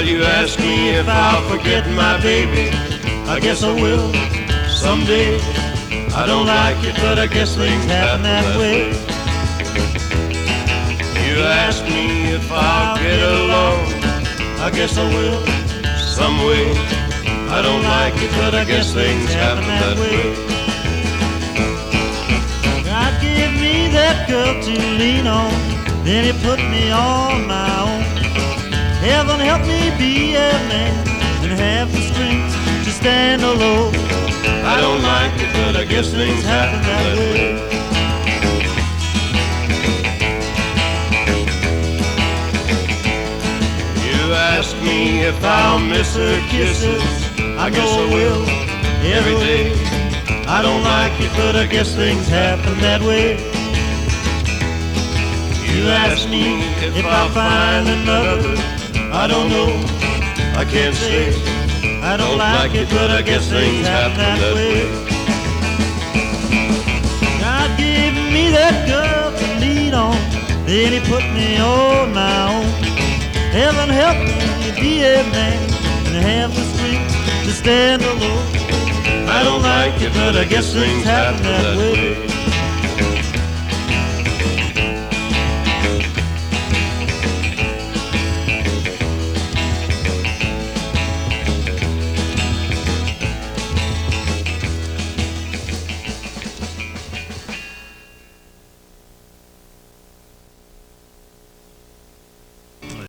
if I'll forget my baby. I guess I will someday. I don't like it, but I guess things happen that way. You ask me if I'll get along. I guess I will some way. I don't like it, but I guess things happen that way. God gave me that girl to lean on, then He put me on my own. Heaven help me be a man and have the strength to stand alone. I don't like it, but I guess things happen that way. You ask me if I'll miss her kisses. I guess I will every day. I don't like it, but I guess things happen that way. You ask me if I'll find another. I don't know. I can't say. I don't like it, but I guess things happen that way. God gave me that girl to lean on, then He put me on my own. Heaven help me be a man and have the strength to stand alone. I don't like it, but I guess things happen that way.